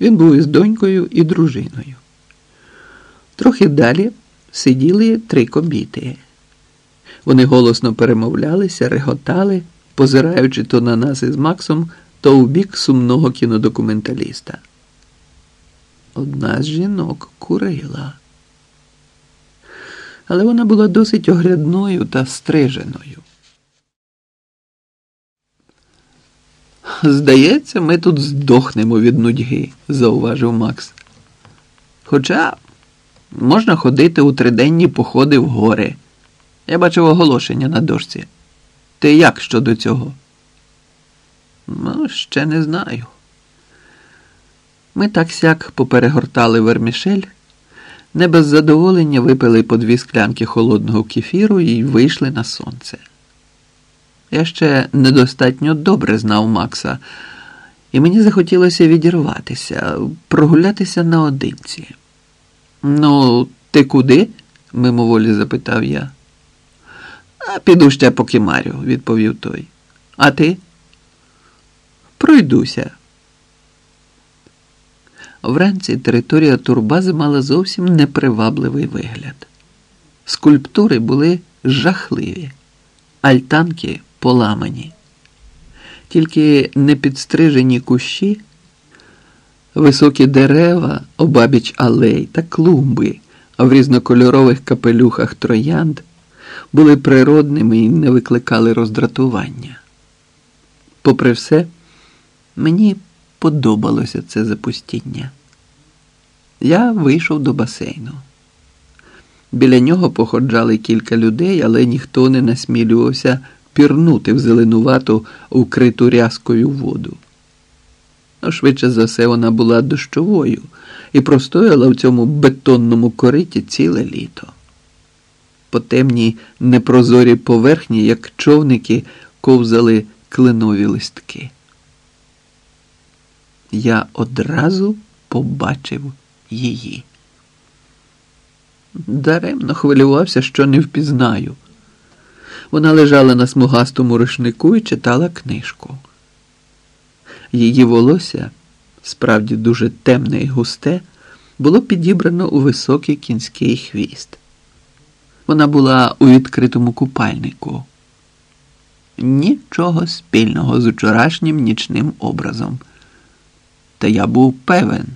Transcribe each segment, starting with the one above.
Він був із донькою і дружиною. Трохи далі сиділи три кобіти. Вони голосно перемовлялися, реготали, позираючи то на нас із Максом, то у бік сумного кінодокументаліста. Одна з жінок курила. Але вона була досить оглядною та стриженою. Здається, ми тут здохнемо від нудьги, зауважив Макс. Хоча можна ходити у триденні походи в гори. Я бачив оголошення на дошці. Ти як щодо цього? Ну, ще не знаю. Ми так сяк поперегортали вермішель, не без задоволення випили по дві склянки холодного кефіру і вийшли на сонце. Я ще недостатньо добре знав Макса, і мені захотілося відірватися, прогулятися наодинці. Ну, ти куди? мимоволі запитав я. А піду ще по кімарю, відповів той. А ти? Пройдуся. Вранці територія турбази мала зовсім непривабливий вигляд. Скульптури були жахливі, альтанки поламані. Тільки непідстрижені кущі, високі дерева, обабіч алей та клумби в різнокольорових капелюхах троянд були природними і не викликали роздратування. Попри все, мені подобалося це запустіння. Я вийшов до басейну. Біля нього походжали кілька людей, але ніхто не насмілювався пірнути в зеленувату укриту рязкою воду. Ну, швидше за все, вона була дощовою і простояла в цьому бетонному кориті ціле літо. По темній непрозорій поверхні, як човники, ковзали кленові листки. Я одразу побачив її. Даремно хвилювався, що не впізнаю. Вона лежала на смугастому рушнику і читала книжку. Її волосся, справді дуже темне і густе, було підібрано у високий кінський хвіст. Вона була у відкритому купальнику. Нічого спільного з вчорашнім нічним образом. Та я був певен,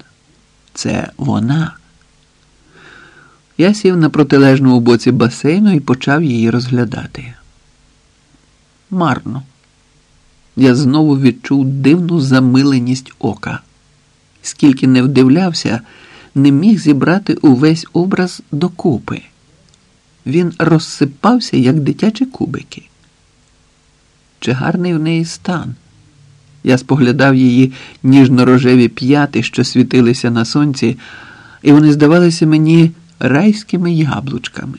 це вона. Я сів на протилежному боці басейну і почав її розглядати. Марно. Я знову відчув дивну замиленість ока. Скільки не вдивлявся, не міг зібрати увесь образ докупи. Він розсипався, як дитячі кубики. Чи гарний в неї стан? Я споглядав її ніжно-рожеві п'яти, що світилися на сонці, і вони здавалися мені райськими яблучками.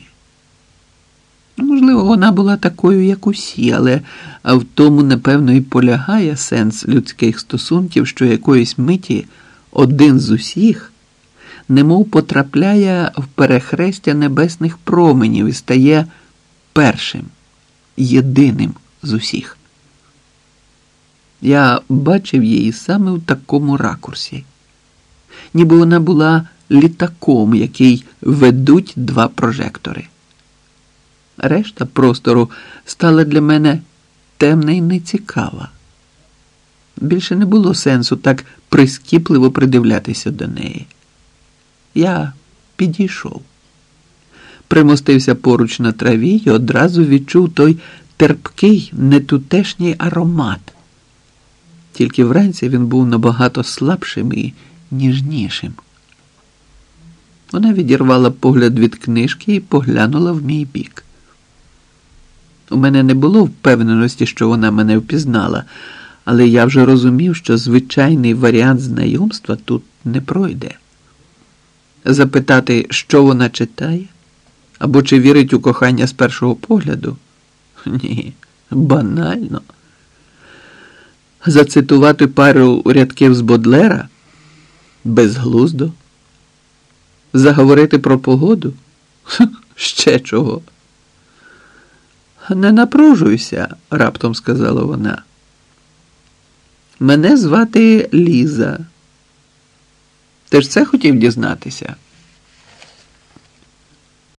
Можливо, вона була такою, як усі, але в тому, напевно, і полягає сенс людських стосунків, що якоїсь миті один з усіх немов потрапляє в перехрестя небесних променів і стає першим, єдиним з усіх. Я бачив її саме в такому ракурсі, ніби вона була літаком, який ведуть два прожектори. Решта простору стала для мене темна і нецікава. Більше не було сенсу так прискіпливо придивлятися до неї. Я підійшов, примостився поруч на траві і одразу відчув той терпкий, нетутешній аромат. Тільки вранці він був набагато слабшим і ніжнішим. Вона відірвала погляд від книжки і поглянула в мій бік. У мене не було впевненості, що вона мене впізнала, але я вже розумів, що звичайний варіант знайомства тут не пройде. Запитати, що вона читає, або чи вірить у кохання з першого погляду? Ні, банально. Зацитувати пару рядків з Бодлера безглуздо. Заговорити про погоду? Ще чого. Не напружуйся, раптом сказала вона. Мене звати Ліза. Ти ж це хотів дізнатися?